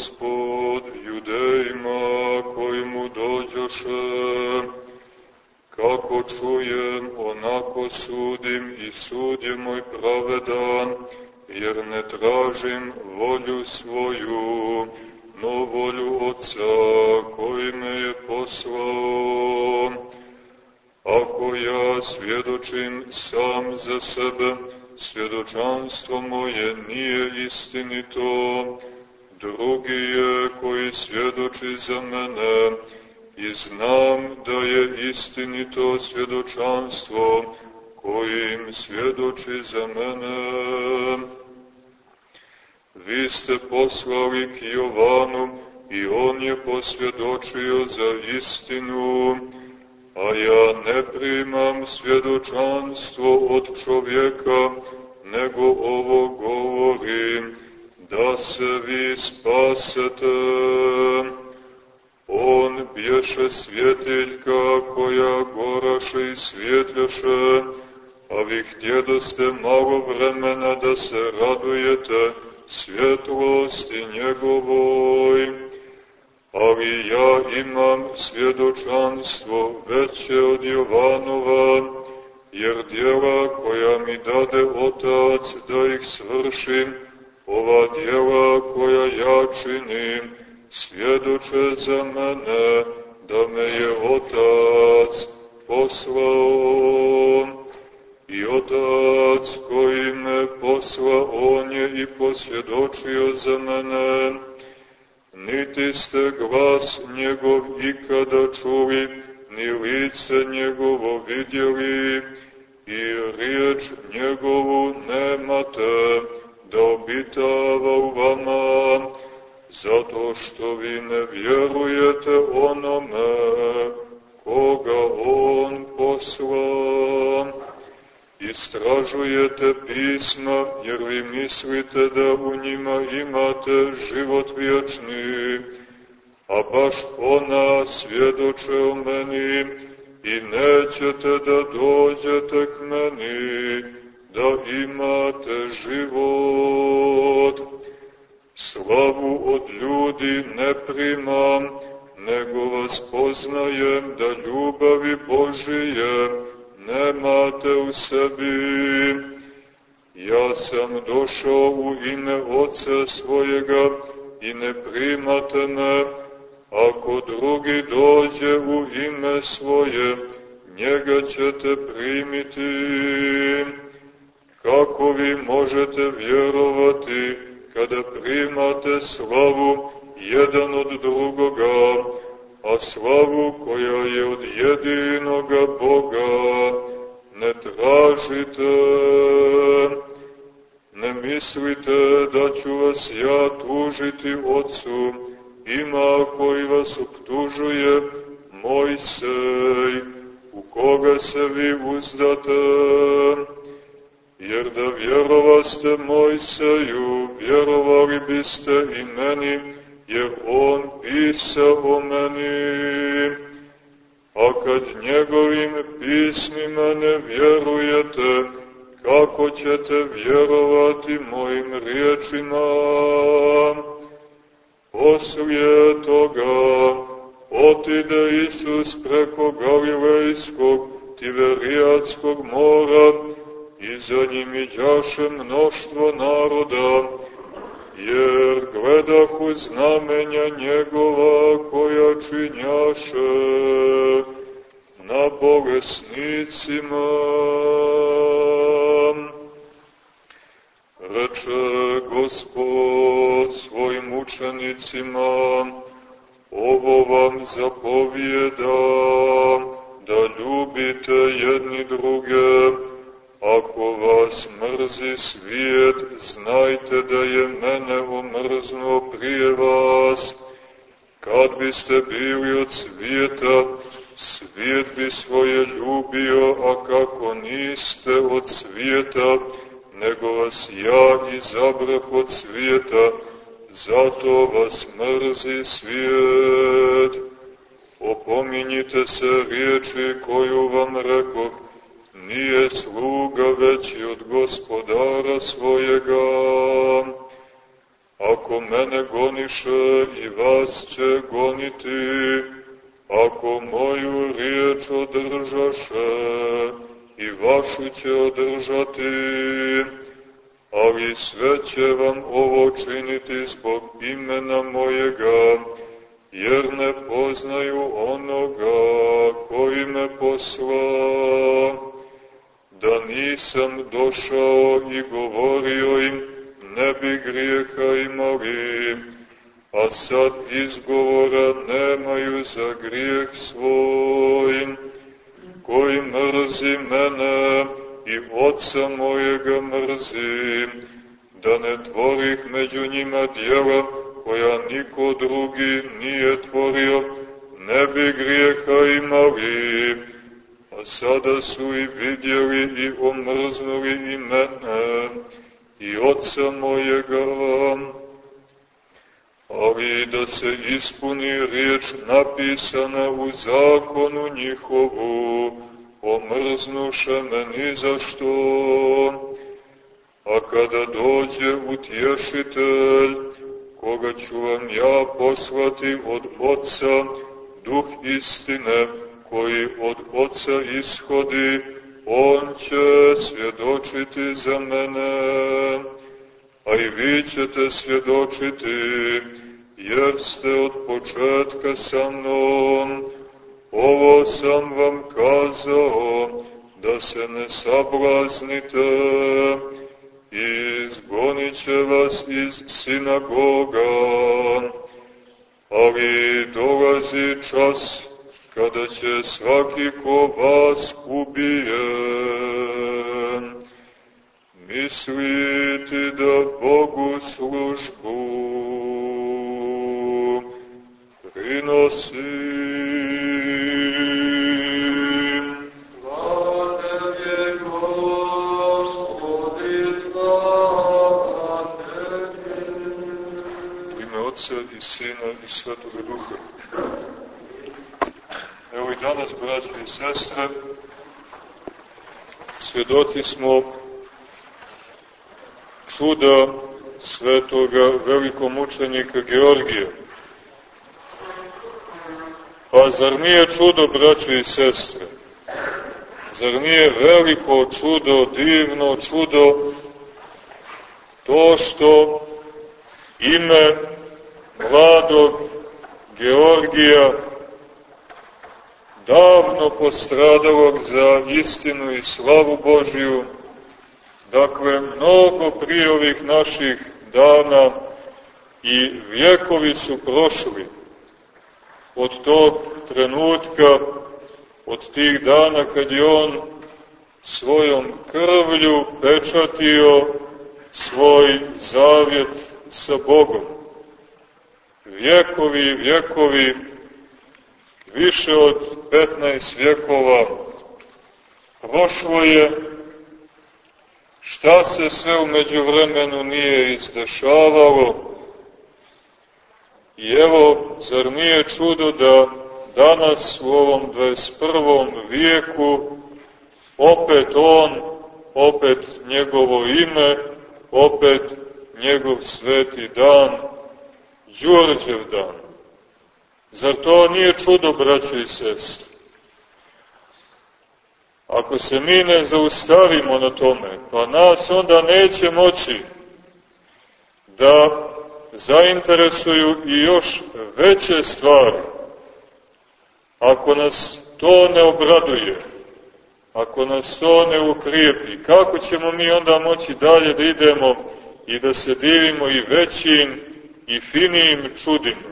gospod judejima koji mu dođoše, kako čujem, onako sudim i sud je moj pravedan, jer ne tražim volju svoju, no volju Otca koji me je poslao. Ako ja svjedočim sam za sebe, svjedočanstvo moje nije istinito, drugi je koji svjedoči za mene i znam da je istinito svjedočanstvo kojim svjedoči za mene. Vi ste poslali k Jovanu i on je posvjedočio za istinu, a ja ne primam svjedočanstvo od čovjeka, nego ovo govorim, da se vi spasete. On bješe svjetiljka koja goraše i svjetljaše, a vi htjedoste malo vremena da se radujete svjetlosti njegovoj ali ja imam svjedočanstvo veće od Jovanova, jer djela koja mi dade Otac da ih svršim, ova djela koja ja činim, svjedoče za mene da me je Otac poslao. I Otac koji me posla, On je i posvjedočio za mene, niti ste glas njegov ikada čuli, ni lice njegovo vidjeli, i riječ njegovu nemate da obitava u vama, zato što vi ne vjerujete onome koga on poslao istražujete pisma, jer vi mislite da u njima imate život vječni, a baš ona svjedoče o meni i nećete da dođete k meni, da imate život. Slavu od ljudi ne primam, nego vas poznajem da ljubavi Božije nemate u sebi. Ja sam došao u ime Oca svojega i ne primate me, ako drugi dođe u ime svoje, njega ćete primiti. Kako vi možete vjerovati kada primate slavu jedan od drugoga, a slavu koja je od jedinoga Boga ne tražite. Ne mislite da ću vas ja tužiti Otcu, ima koji vas optužuje Mojsej, u koga se vi uzdate, jer da vjerovaste Mojseju, vjerovali biste i meni, jer on pisao o meni. A kad njegovim pismima ne vjerujete, kako ćete vjerovati mojim riječima? Poslije toga otide Isus preko Galilejskog, Tiberijatskog mora i za njim iđaše mnoštvo naroda, jer gledahu znamenja njegova koja činjaše na bolesnicima. Reče Gospod svojim učenicima, ovo vam zapovijeda, da ljubite jedni druge, Ako vas mrzi svijet, znajte da je mene omrznuo prije vas. Kad biste bili od svijeta, svijet bi svoje ljubio, a kako niste od svijeta, nego vas ja izabrah od svijeta, zato vas mrzi svijet. Opominjite se riječi koju vam rekoh, nije sluga veći od gospodara svojega. Ako mene goniše i vas će goniti, ako moju riječ održaše i vašu će održati, ali sve će vam ovo činiti zbog imena mojega, jer ne poznaju onoga koji me poslao. Da nisam došao i govorio im, ne bi grijeha imali, a sad izgovora nemaju za grijeh svoj, koji mrzi mene i oca mojega mrzi, da ne tvorih među njima djela koja niko drugi nije tvorio, ne bi grijeha imali, sada su i vidjeli i omrznuli i mene, i oca mojega, ali da se ispuni riječ napisana u zakonu njihovu, omrznuše me ni za. A kada dođe utješitelj, koga ću vam ja poslati od Otca, duh istine, koji od Otca ishodi, on će svjedočiti za mene, a i vi ćete svjedočiti, jer ste od početka sa mnom. Ovo sam vam kazao, da se ne sablaznite, izgonit će vas iz sinagoga, ali dolazi čas kada će svaki ko vas ubije, misliti da Bogu službu prinosi. Sina i Svetoga Duha. Evo i danas, braće i sestre, svedoci smo čuda svetoga velikomučenika Georgija. Pa zar nije čudo, braće i sestre? Zar nije veliko čudo, divno čudo, to što ime mladog Georgija davno postradalog za istinu i slavu Božiju, dakle, mnogo prije ovih naših dana i vjekovi su prošli od tog trenutka, od tih dana kad je on svojom krvlju pečatio svoj zavjet sa Bogom. Vjekovi, vjekovi više od 15 vjekova prošlo je, šta se sve umeđu vremenu nije izdešavalo, i evo, zar nije čudo da danas u ovom 21. vijeku opet on, opet njegovo ime, opet njegov sveti dan, Đurđev dan. Zar to nije čudo, braćo i sestre? Ako se mi ne zaustavimo na tome, pa nas onda neće moći da zainteresuju i još veće stvari. Ako nas to ne obraduje, ako nas to ne ukrijepi, kako ćemo mi onda moći dalje da idemo i da se divimo i većim i finijim čudima?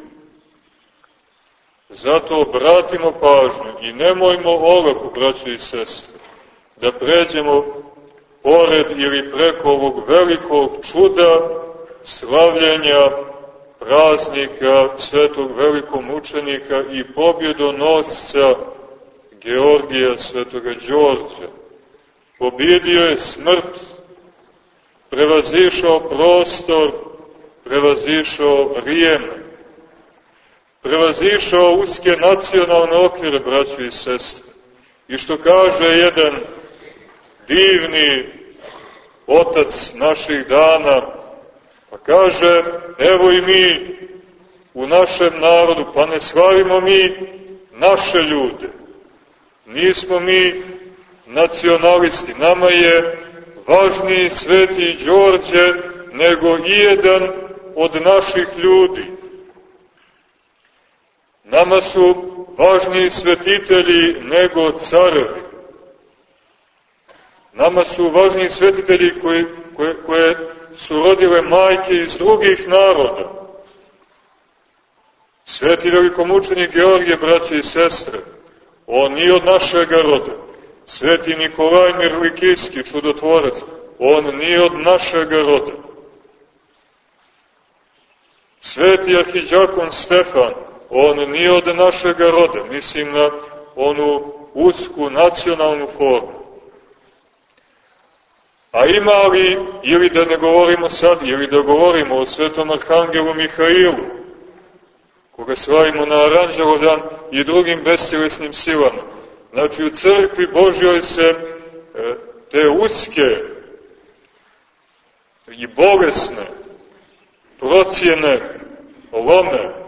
Zato obratimo pažnju i nemojmo olako, braće i sestre, da pređemo pored ili preko ovog velikog čuda slavljenja praznika svetog velikog mučenika i pobjedonosca Georgija svetoga Đorđa. Pobjedio je smrt, prevazišao prostor, prevazišao vrijeme, prevazišao uske nacionalne okvire, braćo i sestre. I što kaže jedan divni otac naših dana, Pa kaže, evo i mi u našem narodu, pa ne slavimo mi naše ljude. Nismo mi nacionalisti, nama je važniji sveti Đorđe nego i jedan od naših ljudi. Nama su važniji svetitelji nego carevi. Nama su važniji svetitelji koji, koje, koje su rodile majke iz drugih naroda. Sveti velikomučenik Georgije, braće i sestre, on nije od našeg roda. Sveti Nikolaj Mirlikijski, čudotvorac, on nije od našeg roda. Sveti arhiđakon Stefan, on nije od našeg roda, mislim na onu usku nacionalnu formu. A ima li, ili da ne govorimo sad, ili da govorimo o svetom arhangelu Mihailu, koga slavimo na Aranđelodan i drugim besilesnim silama. Znači u crkvi Božjoj se e, te uske i bolesne procijene lome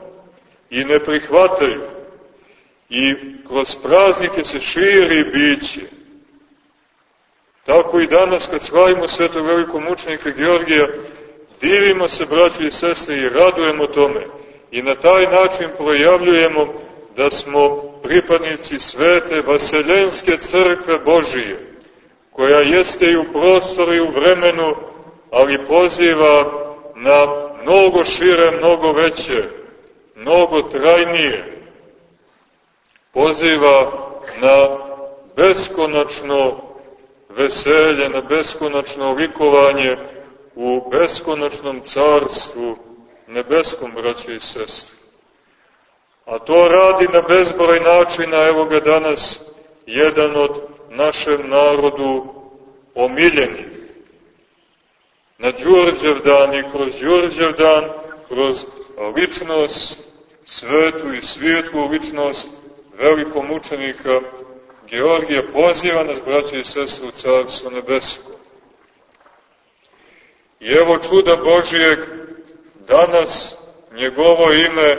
i ne prihvataju i kroz praznike se širi biće Tako i danas kad slavimo svetog velikog mučenika Georgija, divimo se, braći i sestre, i radujemo tome. I na taj način projavljujemo da smo pripadnici svete Vaseljenske crkve Božije, koja jeste i u prostoru i u vremenu, ali poziva na mnogo šire, mnogo veće, mnogo trajnije. Poziva na beskonačno veselje, na beskonačno likovanje u beskonačnom carstvu nebeskom, braće i sestre. A to radi na bezbroj načina, evo ga danas, jedan od našem narodu omiljenih. Na Đurđev dan i kroz Đurđev dan, kroz ličnost, svetu i svijetlu ličnost velikom učenika Georgije poziva nas, braće i sestre, u Carstvo nebesko. I evo čuda Božijeg, danas njegovo ime,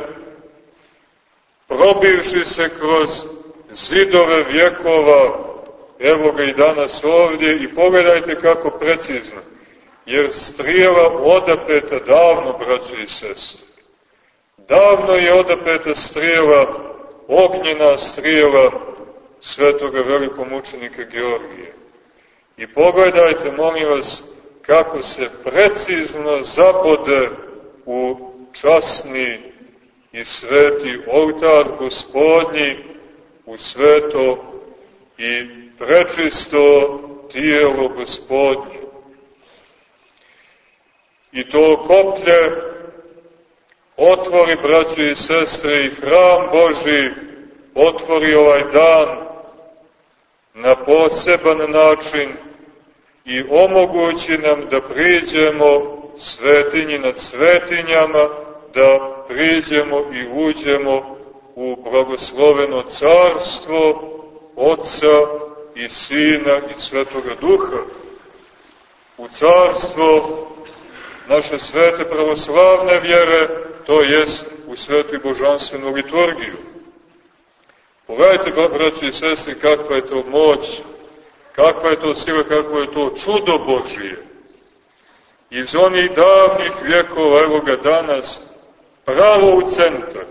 probivši se kroz zidove vjekova, evo ga i danas ovdje, i pogledajte kako precizno, jer strijela odapeta davno, braće i sestre. Davno je odapeta strijela, ognjena strijela, svetoga velikomučenika Georgije. I pogledajte, molim vas, kako se precizno zabode u časni i sveti oltar gospodnji, u sveto i prečisto tijelo gospodnje. I to koplje otvori, braći i sestre, i hram Boži otvori ovaj dan na poseban način i omogući nam da priđemo svetinji nad svetinjama, da priđemo i uđemo u blagosloveno carstvo Otca i Sina i Svetoga Duha, u carstvo naše svete pravoslavne vjere, to jest u svetu i božanstvenu liturgiju. Pogledajte, braći i sestri, kakva je to moć, kakva je to sila, kakvo je to čudo Božije. Iz onih davnih vjekova, evo ga danas, pravo u centar.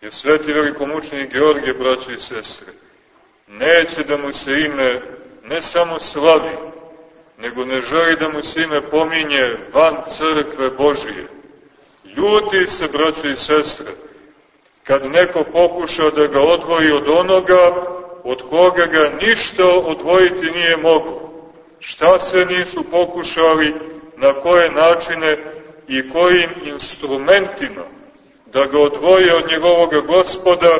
Jer sveti velikomučnik Georgije, braći i sestre, neće da mu se ime ne samo slavi, nego ne želi da mu se ime pominje van crkve Božije. Ljuti se, braći i sestre, kad neko pokuša da ga odvoji od onoga od koga ga ništa odvojiti nije mogo. Šta sve nisu pokušali, na koje načine i kojim instrumentima da ga odvoje od njegovog gospoda,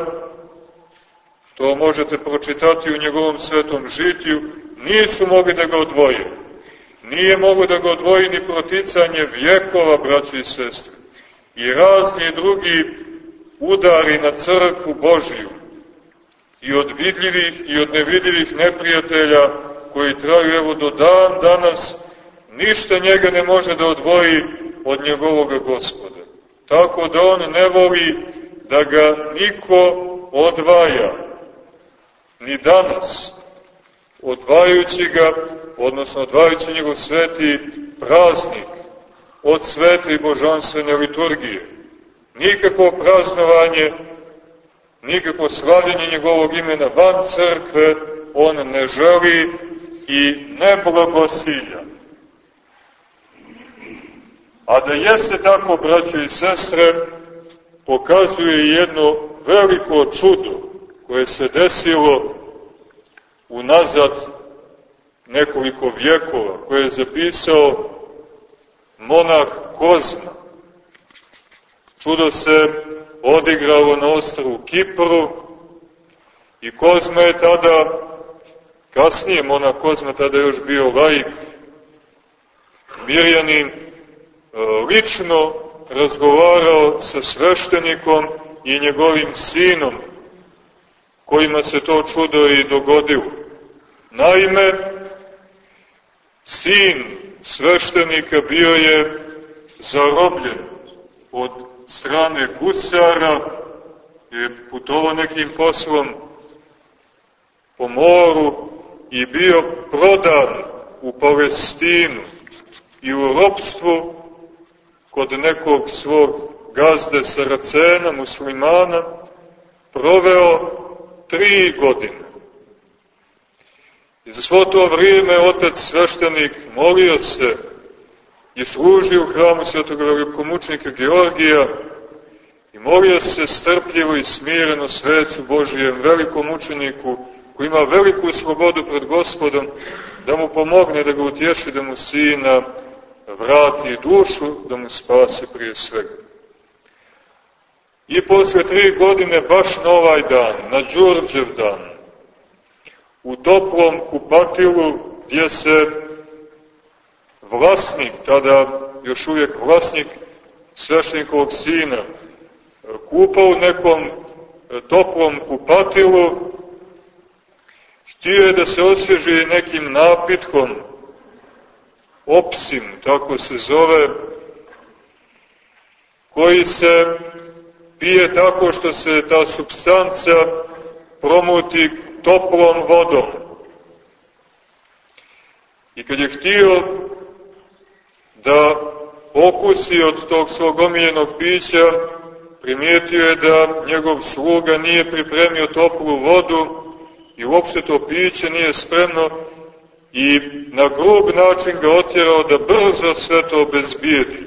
to možete pročitati u njegovom svetom žitiju, nisu mogli da ga odvoje. Nije mogo da ga odvoji ni proticanje vjekova, braći i sestre. I razni drugi udari na crkvu Božiju i od vidljivih i od nevidljivih neprijatelja koji traju evo do dan danas ništa njega ne može da odvoji od njegovog gospoda. Tako da on ne voli da ga niko odvaja, ni danas, odvajajući ga, odnosno odvajajući njegov sveti praznik od svete i božanstvene liturgije. Nikako praznovanje, nikako slavljenje njegovog imena van crkve on ne želi i ne blagosilja. A da jeste tako, braćo i sestre, pokazuje jedno veliko čudo koje se desilo unazad nekoliko vjekova, koje je zapisao monah Kozma. Čudo se odigralo na ostravu Kipru i Kozma je tada, kasnije monah Kozma tada još bio laik, Mirjanin, lično razgovarao sa sveštenikom i njegovim sinom, kojima se to čudo i dogodilo. Naime, sin sveštenika bio je zarobljen od strane gusara, je putovao nekim poslom po moru i bio prodan u Palestinu i u ropstvu kod nekog svog gazde Saracena, muslimana, proveo tri godine. I za svo to vrijeme otac sveštenik molio se i služio u hramu svetog velikomučnika Georgija i molio se strpljivo i smireno svecu Božijem velikom učeniku koji ima veliku slobodu pred gospodom da mu pomogne da ga utješi da mu sina vrati dušu, da mu spase prije svega. I posle tri godine, baš na ovaj dan, na Đurđev dan, u toplom kupatilu gdje se vlasnik, tada još uvijek vlasnik sveštenikovog sina, kupao u nekom toplom kupatilu, htio je da se osvježi nekim napitkom, opsim, tako se zove, koji se pije tako što se ta substanca promuti toplom vodom. I kad je htio da okusi od tog svog omiljenog pića, primijetio je da njegov sluga nije pripremio toplu vodu i uopšte to piće nije spremno i na grub način ga otjerao da brzo sve to obezbijedi.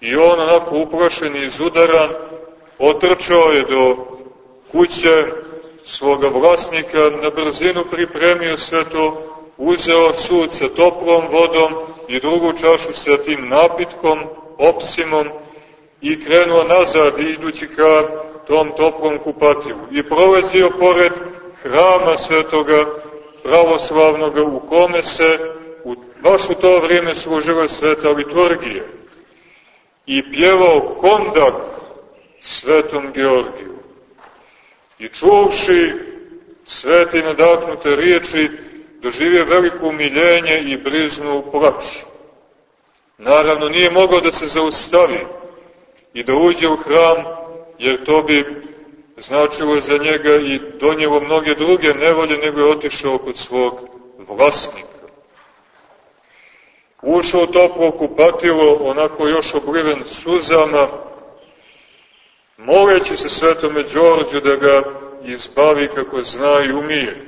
I on onako uprašen i izudaran otrčao je do kuće svoga vlasnika, na brzinu pripremio sve to, uzeo sud sa toplom vodom i drugu čašu sa tim napitkom, opsimom i krenuo nazad idući ka tom toplom kupativu. I prolazio pored hrama svetoga pravoslavnog u kome se u, baš u to vrijeme služila sveta liturgija i pjevao kondak svetom Georgiju. I čuvši svete nadahnute riječi, doživio veliko umiljenje i briznu plač. Naravno, nije mogao da se zaustavi i da uđe u hram, jer to bi značilo za njega i donijelo mnoge druge nevolje, nego je otišao kod svog vlasnika. Ušao toplo kupatilo, onako još obliven suzama, moleći se svetome Đorđu da ga izbavi kako zna i umije.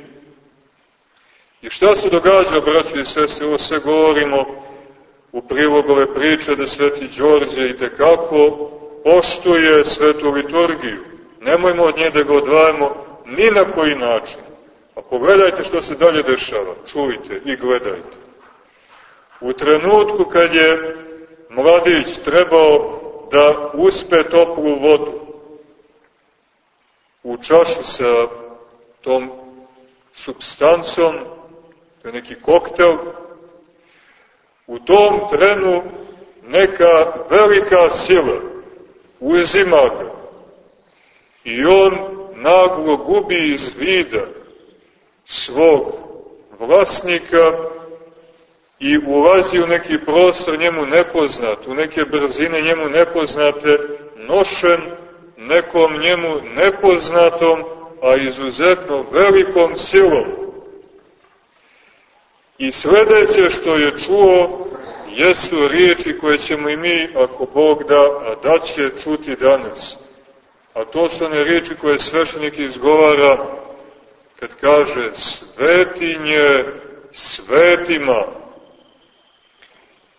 I šta se događa, braći i sestri, ovo sve govorimo u prilogove priče da sveti Đorđe i tekako poštuje svetu liturgiju. Nemojmo od nje da ga odvajamo ni na koji način. A pogledajte što se dalje dešava. Čujte i gledajte. U trenutku kad je mladić trebao da uspe toplu vodu u čašu sa tom substancom, to je neki koktel, u tom trenu neka velika sila uzima ga i on naglo gubi iz vida svog vlasnika i ulazi u neki prostor njemu nepoznat, u neke brzine njemu nepoznate, nošen nekom njemu nepoznatom, a izuzetno velikom silom. I sledeće što je čuo jesu riječi koje ćemo i mi, ako Bog da, a da će čuti danas. A to su one riječi koje sveštenik izgovara kad kaže svetinje svetima.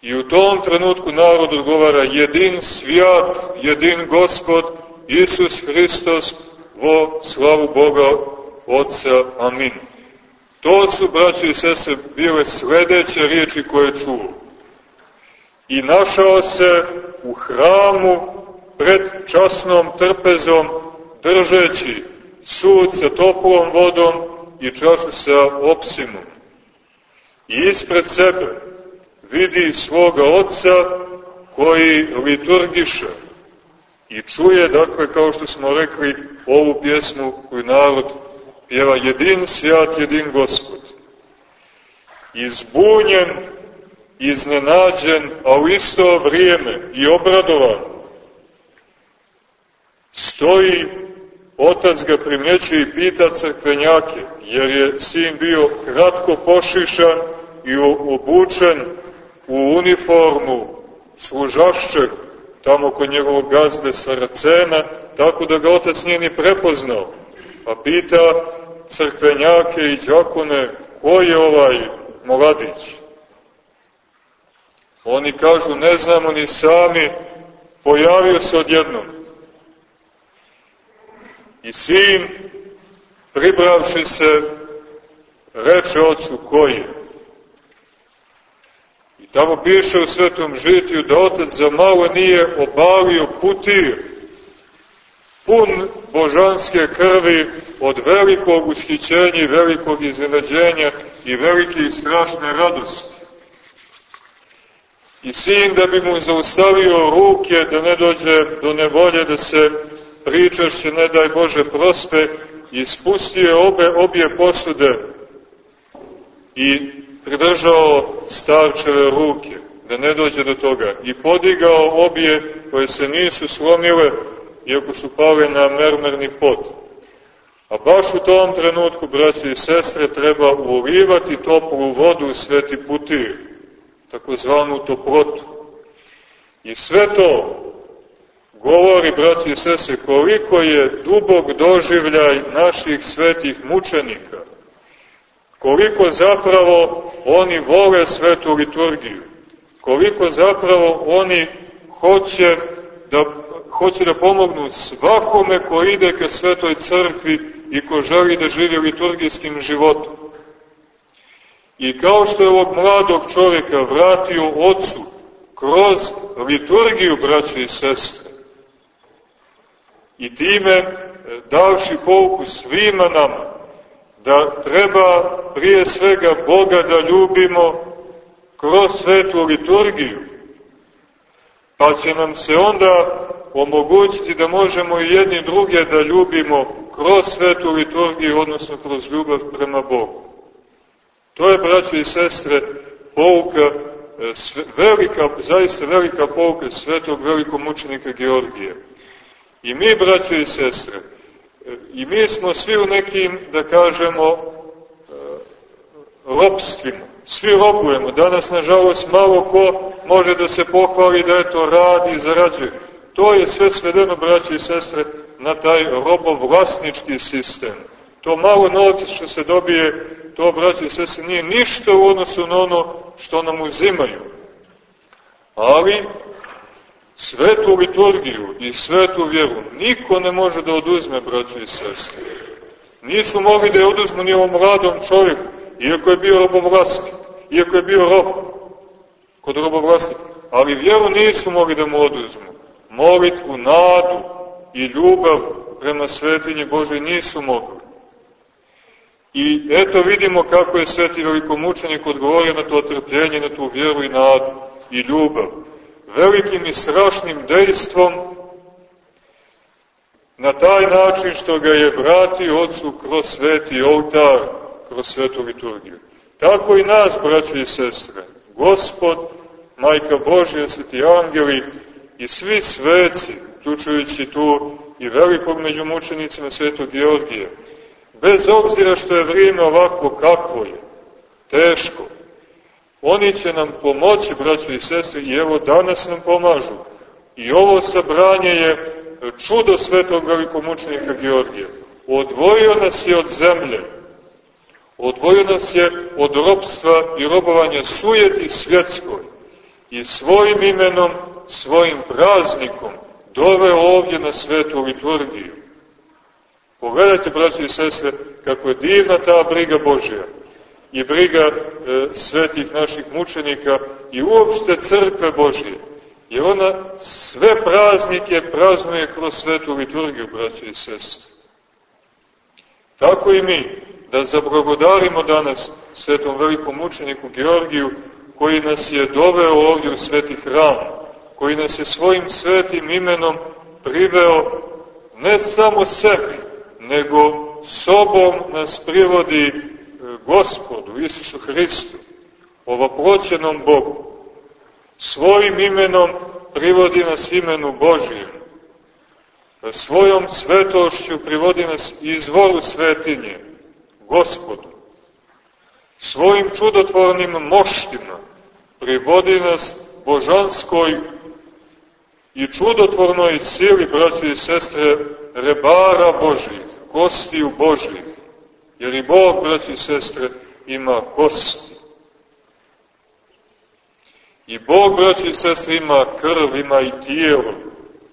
I u tom trenutku narod odgovara jedin svijat, jedin gospod, Isus Hristos, vo slavu Boga Otca. Amin. To su, braći i sese, bile sledeće riječi koje čuo. I našao se u hramu pred časnom trpezom, držeći sud sa toplom vodom i čašu sa opsimom. I ispred sebe vidi svoga oca koji liturgiše i čuje, dakle, kao što smo rekli, ovu pjesmu koju narod pjeva jedin svijat, jedin gospod. Izbunjen, iznenađen, a u isto vrijeme i obradovan, stoji, otac ga primjećuje i pita crkvenjake, jer je sin bio kratko pošišan i obučen u uniformu služašćeg tamo kod njegovog gazde Saracena, tako da ga otac nije ni prepoznao. Pa pita crkvenjake i džakone, ko je ovaj mladić? Oni kažu, ne znamo ni sami, pojavio se odjednom. I sin, pribravši se, reče ocu koji je. Tamo piše u svetom žitiju da otac za malo nije obalio putir, pun božanske krvi od velikog ushićenja i velikog iznenađenja i velike i strašne radosti. I sin da bi mu zaustavio ruke, da ne dođe do nevolje, da se pričašće, ne daj Bože, prospe, ispustio obe, obje posude i pridržao starčeve ruke, da ne dođe do toga, i podigao obje koje se nisu slomile, iako su pale na mermerni pot. A baš u tom trenutku, braći i sestre, treba ulivati toplu vodu u sveti putir, takozvanu toplotu. I sve to govori, braći i sestre, koliko je dubog doživljaj naših svetih mučenika, koliko zapravo oni vole svetu liturgiju, koliko zapravo oni hoće da, hoće da pomognu svakome ko ide ka svetoj crkvi i ko želi da živi liturgijskim životom. I kao što je ovog mladog čovjeka vratio ocu kroz liturgiju, braće i sestre, i time e, davši pouku svima nama, da treba prije svega Boga da ljubimo kroz svetu liturgiju, pa će nam se onda omogućiti da možemo i jedni druge da ljubimo kroz svetu liturgiju, odnosno kroz ljubav prema Bogu. To je, braće i sestre, pouka, e, velika, zaista velika pouka svetog velikog mučenika Georgije. I mi, braće i sestre, I mi smo svi u nekim, da kažemo, e, ropstvima. Svi robujemo. Danas, nažalost, malo ko može da se pohvali da to radi i zarađuje. To je sve svedeno, braće i sestre, na taj robovlasnički sistem. To malo novca što se dobije, to, braće i sestre, nije ništa u odnosu na ono što nam uzimaju. Ali, svetu liturgiju i svetu vjeru niko ne može da oduzme, braćo i sestre. Nisu mogli da je oduzmu ni ovom mladom čovjeku, iako je bio robovlasnik, iako je bio rob kod robovlasnika, ali vjeru nisu mogli da mu oduzmu. Molitvu, nadu i ljubav prema svetinji Božoj nisu mogli. I eto vidimo kako je sveti velikomučenik odgovorio na to trpljenje, na tu vjeru i nadu i ljubav velikim i strašnim dejstvom na taj način što ga je vratio ocu kroz sveti oltar, kroz svetu liturgiju. Tako i nas, braći i sestre, Gospod, Majka Božja, sveti angeli i svi sveci, uključujući tu i velikog među mučenicima svetog Georgija, bez obzira što je vrijeme ovako kakvo je, teško, oni će nam pomoći, braćo i sestre, i evo danas nam pomažu. I ovo sabranje je čudo svetog velikomučenika Georgija. Odvojio nas je od zemlje, odvojio nas je od robstva i robovanja sujeti svjetskoj i svojim imenom, svojim praznikom doveo ovdje na svetu liturgiju. Pogledajte, braći i sestre, kako je divna ta briga Božja i briga e, svetih naših mučenika i uopšte crkve Božje. Jer ona sve praznike praznuje kroz svetu liturgiju, braći i sestre. Tako i mi, da zablagodarimo danas svetom velikom mučeniku Georgiju, koji nas je doveo ovdje u sveti hram, koji nas je svojim svetim imenom priveo ne samo sebi, nego sobom nas privodi Gospodu, Isusu Hristu, ovoproćenom Bogu. Svojim imenom privodi nas imenu Božijem. Svojom svetošću privodi nas izvoru svetinje, Gospodu. Svojim čudotvornim moštima privodi nas božanskoj i čudotvornoj sili, braći i sestre, rebara Božih, kostiju Božih. Jer i Bog, braći i sestre, ima kosti. I Bog, braći i sestre, ima krv, ima i tijelo,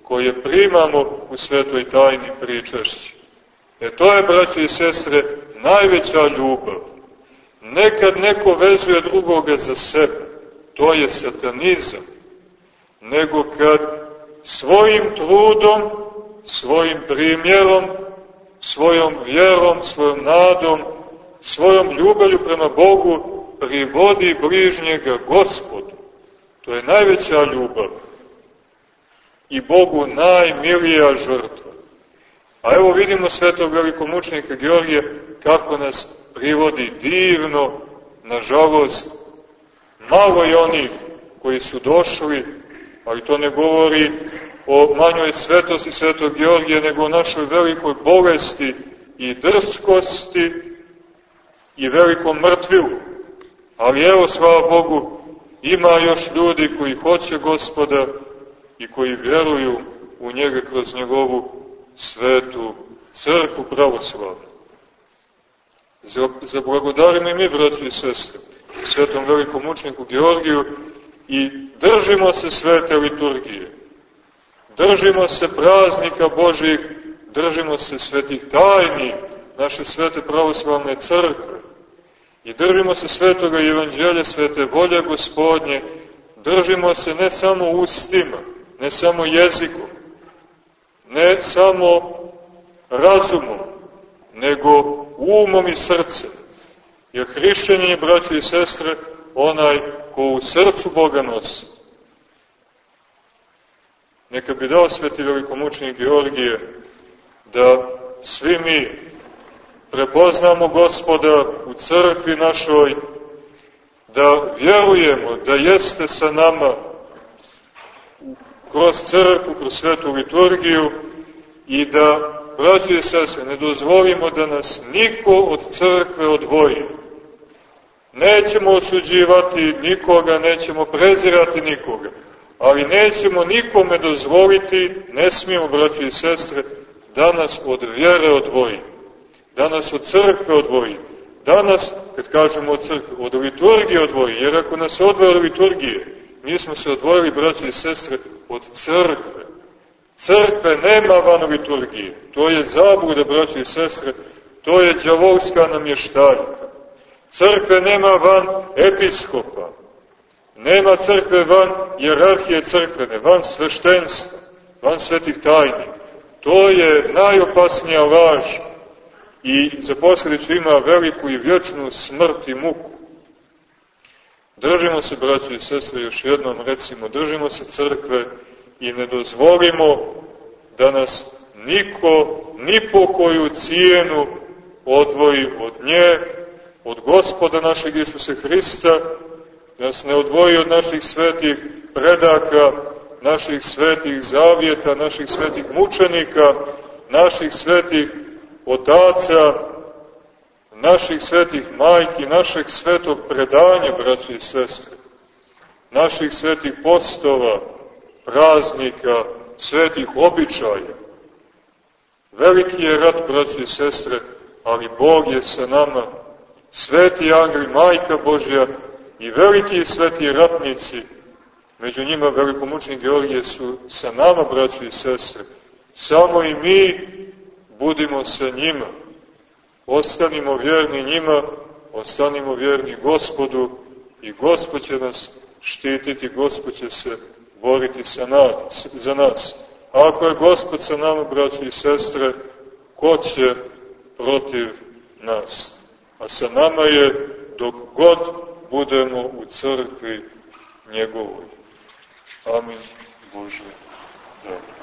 koje primamo u svetoj tajni pričešći. E to je, braći i sestre, najveća ljubav. Nekad neko vezuje drugoga za sebe, to je satanizam, nego kad svojim trudom, svojim primjerom, svojom vjerom, svojom nadom, svojom ljubavlju prema Bogu privodi bližnjega gospodu. To je najveća ljubav i Bogu najmilija žrtva. A evo vidimo svetog velikomučnika Georgija kako nas privodi divno, nažalost, malo je onih koji su došli, ali to ne govori o manjoj svetosti svetog Georgija, nego o našoj velikoj bolesti i drskosti i velikom mrtvilu. Ali evo, slava Bogu, ima još ljudi koji hoće gospoda i koji vjeruju u njega kroz njegovu svetu crku pravoslavnu. Zablagodarimo i mi, braći i sestre, svetom velikom učniku Georgiju i držimo se svete liturgije. Držimo se praznika Božih, držimo se svetih tajni naše svete pravoslavne crkve i držimo se svetoga evanđelja, svete volje gospodnje, držimo se ne samo ustima, ne samo jezikom, ne samo razumom, nego umom i srcem. Jer hrišćanin je, braći i sestre, onaj ko u srcu Boga nosi. Neka bi dao sveti velikomučnik Georgije da svi mi prepoznamo gospoda u crkvi našoj, da vjerujemo da jeste sa nama kroz crkvu, kroz svetu liturgiju i da, braći i sestre, ne dozvolimo da nas niko od crkve odvoji. Nećemo osuđivati nikoga, nećemo prezirati nikoga, ali nećemo nikome dozvoliti, ne smijemo, braći i sestre, da nas od vjere odvoji, da nas od crkve odvoji, da nas, kad kažemo od crkve, od liturgije odvoji, jer ako nas odvoje od liturgije, mi smo se odvojili, braći i sestre, od crkve. Crkve nema van liturgije. To je zabuda, braći i sestre, to je džavolska namještaljka. Crkve nema van episkopa. Nema crkve van jerarhije crkvene, van sveštenstva, van svetih tajni. To je najopasnija laž i za posledicu ima veliku i vječnu smrt i muku. Držimo se, braći i sestre, još jednom recimo, držimo se crkve i ne dozvolimo da nas niko, ni po koju cijenu odvoji od nje, od gospoda našeg Isusa Hrista, nas ne odvoji od naših svetih predaka, naših svetih zavjeta, naših svetih mučenika, naših svetih otaca, naših svetih majki, našeg svetog predanja, braći i sestre, naših svetih postova, praznika, svetih običaja. Veliki je rat, braći i sestre, ali Bog je sa nama, sveti Angri, majka Božja i veliki sveti ratnici, među njima velikomučni Georgije su sa nama, braći i sestre. Samo i mi budimo sa njima. Ostanimo vjerni njima, ostanimo vjerni gospodu i gospod će nas štititi, gospod će se boriti sa nas, za nas. A ako je gospod sa nama, braći i sestre, ko će protiv nas? A sa nama je dok god budemo u crkvi njegovoj. Amin Bože. Dobro.